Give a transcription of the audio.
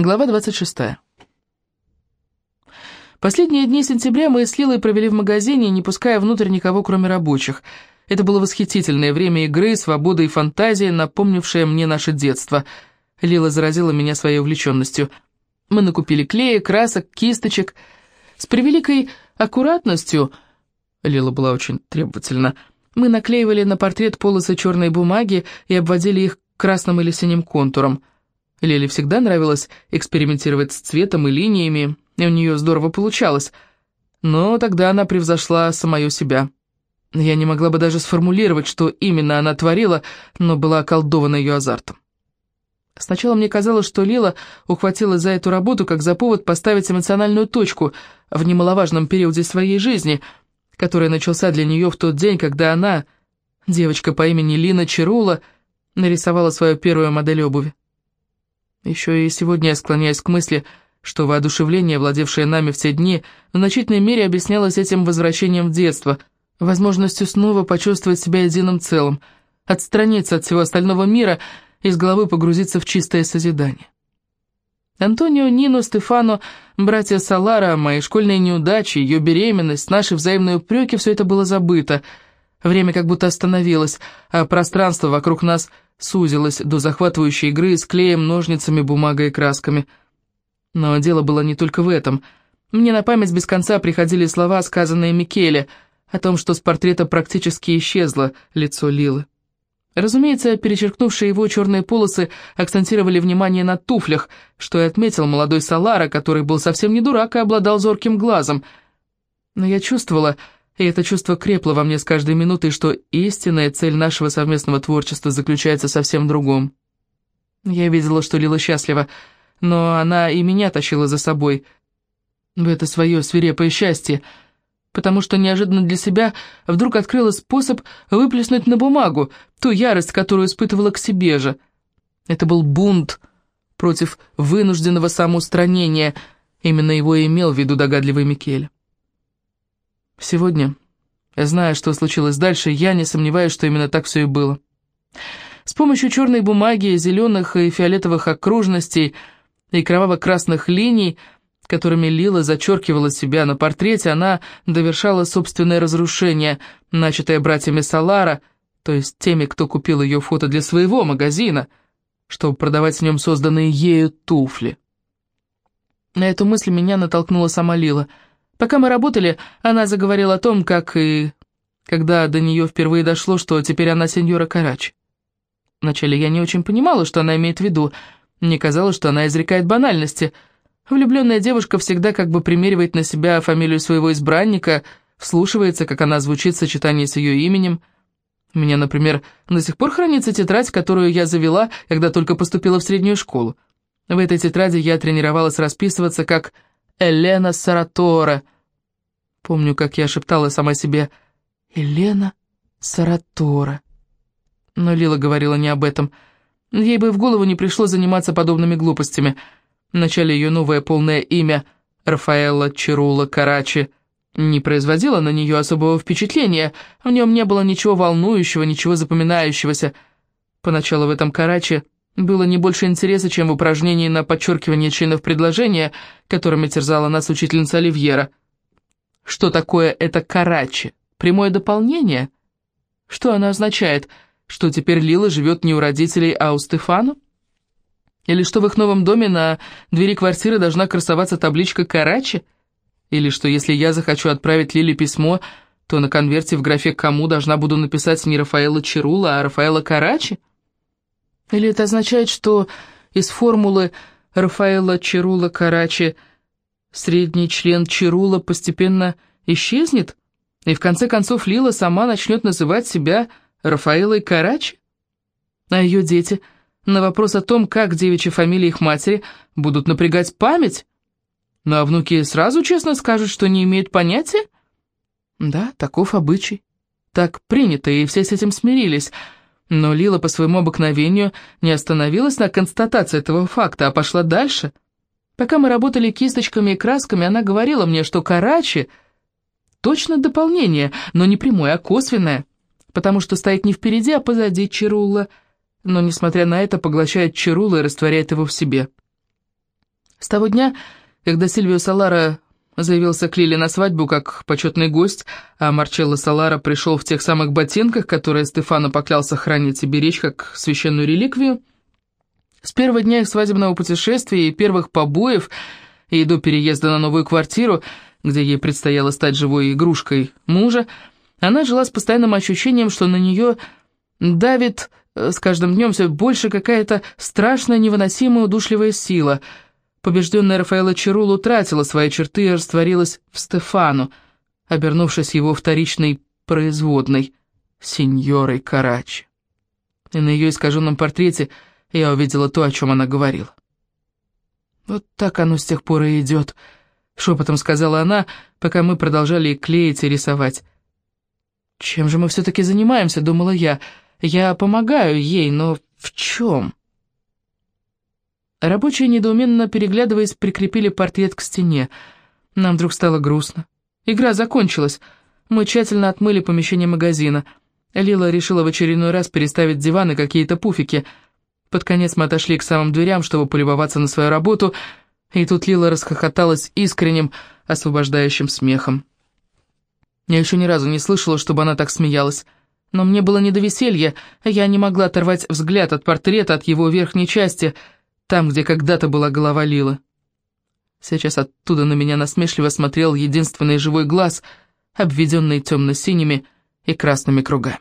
Глава 26. Последние дни сентября мы с Лилой провели в магазине, не пуская внутрь никого, кроме рабочих. Это было восхитительное время игры, свободы и фантазии, напомнившее мне наше детство. Лила заразила меня своей увлеченностью. Мы накупили клея, красок, кисточек. С превеликой аккуратностью, Лила была очень требовательна, мы наклеивали на портрет полосы черной бумаги и обводили их красным или синим контуром – Лиле всегда нравилось экспериментировать с цветом и линиями, и у нее здорово получалось. Но тогда она превзошла самую себя. Я не могла бы даже сформулировать, что именно она творила, но была околдована ее азартом. Сначала мне казалось, что Лила ухватилась за эту работу как за повод поставить эмоциональную точку в немаловажном периоде своей жизни, который начался для нее в тот день, когда она, девочка по имени Лина Чарула, нарисовала свою первую модель обуви. Еще и сегодня я склоняюсь к мысли, что воодушевление, владевшее нами в те дни, в значительной мере объяснялось этим возвращением в детство, возможностью снова почувствовать себя единым целым, отстраниться от всего остального мира и с головы погрузиться в чистое созидание. Антонио, Нино, Стефано, братья Салара, мои школьные неудачи, ее беременность, наши взаимные упреки — все это было забыто. Время как будто остановилось, а пространство вокруг нас — сузилась до захватывающей игры с клеем, ножницами, бумагой и красками. Но дело было не только в этом. Мне на память без конца приходили слова, сказанные Микеле, о том, что с портрета практически исчезло лицо Лилы. Разумеется, перечеркнувшие его черные полосы акцентировали внимание на туфлях, что и отметил молодой Салара, который был совсем не дурак и обладал зорким глазом. Но я чувствовала, и это чувство крепло во мне с каждой минутой, что истинная цель нашего совместного творчества заключается совсем в другом. Я видела, что Лила счастлива, но она и меня тащила за собой в это свое свирепое счастье, потому что неожиданно для себя вдруг открыла способ выплеснуть на бумагу ту ярость, которую испытывала к себе же. Это был бунт против вынужденного самоустранения, именно его и имел в виду догадливый Микель. Сегодня, зная, что случилось дальше, я не сомневаюсь, что именно так все и было. С помощью черной бумаги, зеленых и фиолетовых окружностей и кроваво-красных линий, которыми Лила зачеркивала себя на портрете, она довершала собственное разрушение, начатое братьями Салара, то есть теми, кто купил ее фото для своего магазина, чтобы продавать в нем созданные ею туфли. На эту мысль меня натолкнула сама Лила — Пока мы работали, она заговорила о том, как и... Когда до нее впервые дошло, что теперь она сеньора Карачи. Вначале я не очень понимала, что она имеет в виду. Мне казалось, что она изрекает банальности. Влюбленная девушка всегда как бы примеривает на себя фамилию своего избранника, вслушивается, как она звучит в сочетании с ее именем. У меня, например, до сих пор хранится тетрадь, которую я завела, когда только поступила в среднюю школу. В этой тетради я тренировалась расписываться как Елена Саратора. Помню, как я шептала сама себе «Елена Саратора». Но Лила говорила не об этом. Ей бы в голову не пришло заниматься подобными глупостями. Вначале ее новое полное имя, Рафаэлла Чирула Карачи, не производило на нее особого впечатления, в нем не было ничего волнующего, ничего запоминающегося. Поначалу в этом Карачи было не больше интереса, чем в упражнении на подчеркивание членов предложения, которыми терзала нас учительница Оливьера. Что такое это карачи? Прямое дополнение? Что оно означает? Что теперь Лила живет не у родителей, а у Стефану? Или что в их новом доме на двери квартиры должна красоваться табличка «Карачи»? Или что если я захочу отправить Лиле письмо, то на конверте в графе «Кому» должна буду написать не Рафаэла Чирула, а Рафаэла Карачи? Или это означает, что из формулы Рафаэла Чирула Карачи средний член Чирула постепенно исчезнет, и в конце концов Лила сама начнет называть себя Рафаэлой Карачи? А ее дети на вопрос о том, как девичья фамилия их матери, будут напрягать память? Ну а внуки сразу честно скажут, что не имеют понятия? Да, таков обычай. Так принято, и все с этим смирились — но Лила по своему обыкновению не остановилась на констатации этого факта, а пошла дальше. Пока мы работали кисточками и красками, она говорила мне, что Карачи — точно дополнение, но не прямое, а косвенное, потому что стоит не впереди, а позади Чирула, но, несмотря на это, поглощает Чирула и растворяет его в себе. С того дня, когда Сильвио Салара заявился к на свадьбу как почетный гость, а Марчелло Салара пришел в тех самых ботинках, которые Стефано поклялся хранить и беречь как священную реликвию, с первого дня их свадебного путешествия и первых побоев, и до переезда на новую квартиру, где ей предстояло стать живой игрушкой мужа, она жила с постоянным ощущением, что на нее давит э, с каждым днем все больше какая-то страшная невыносимая удушливая сила. Побежденная Рафаэла Чарул утратила свои черты и растворилась в Стефану, обернувшись его вторичной производной, сеньорой Карачи. И на ее искаженном портрете я увидела то, о чем она говорила. «Вот так оно с тех пор и идет», — шепотом сказала она, пока мы продолжали клеить и рисовать. «Чем же мы все-таки занимаемся?» — думала я. «Я помогаю ей, но в чем?» Рабочие, недоуменно переглядываясь, прикрепили портрет к стене. Нам вдруг стало грустно. Игра закончилась. Мы тщательно отмыли помещение магазина. Лила решила в очередной раз переставить диваны какие-то пуфики. Под конец мы отошли к самым дверям, чтобы полюбоваться на свою работу, и тут Лила расхохоталась искренним, освобождающим смехом. Я еще ни разу не слышала, чтобы она так смеялась. Но мне было не до веселья, я не могла оторвать взгляд от портрета, от его верхней части, там, где когда-то была голова Лилы. Сейчас оттуда на меня насмешливо смотрел единственный живой глаз, обведенный темно-синими и красными кругами.